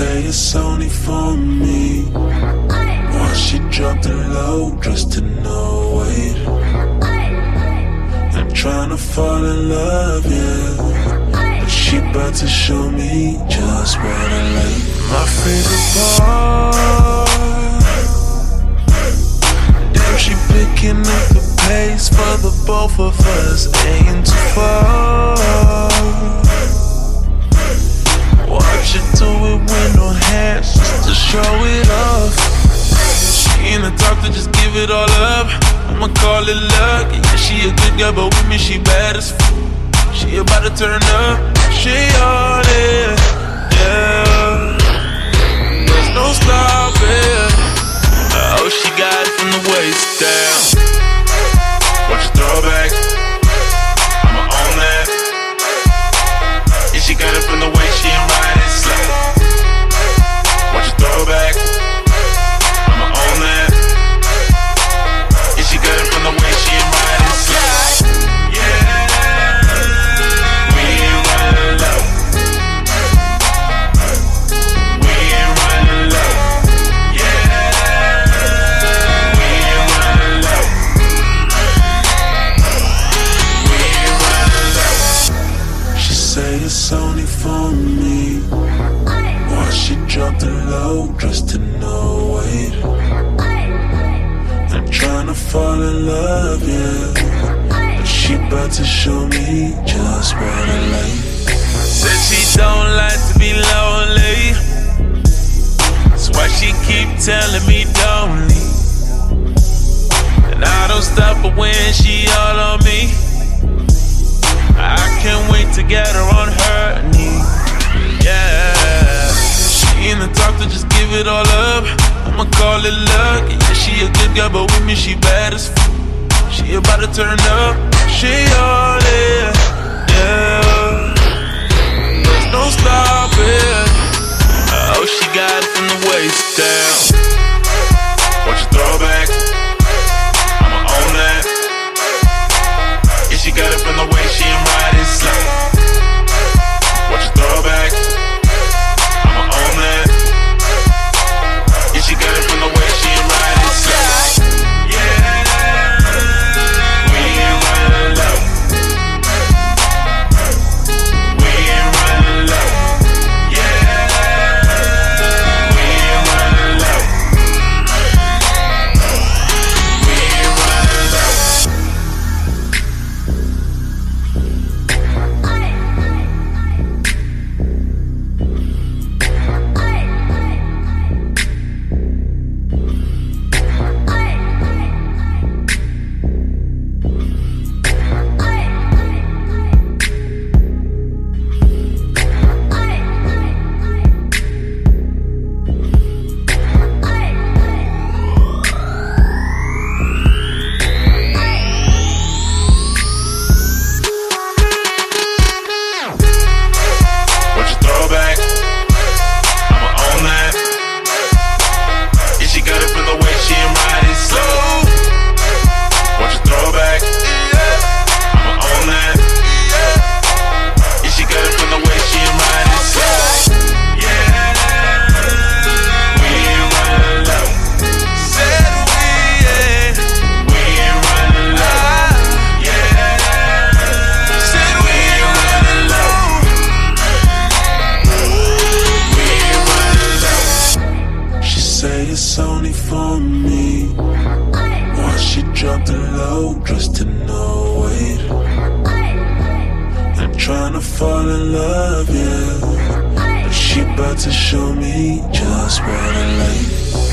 it's only for me. Why she dropped the low, just to know weight. I'm trying to fall in love, yeah. But she about to show me just what I like. My favorite part. Damn, she picking up the pace for the both of us. Ain't too far. It do it with no hands just to show it off. She ain't top to just give it all up. I'ma call it luck. Yeah, she a good girl, but with me she bad as f- She about to turn up. She on it, yeah. There's no stopping. Oh, she got it from the waist down. Low, dressed to no weight. I'm trying to fall in love, yeah. But she about to show me just what I like. Said she don't like to be lonely. That's why she keep telling me don't leave. And I don't stop her when she all on me. I can't wait to get it all up. I'ma call it luck. Yeah, she a good girl, but with me she bad as f- She about to turn up. She on it. It's only for me. Why she dropped low, dressed to no weight. I'm trying to fall in love, yeah. But she about to show me just what I like.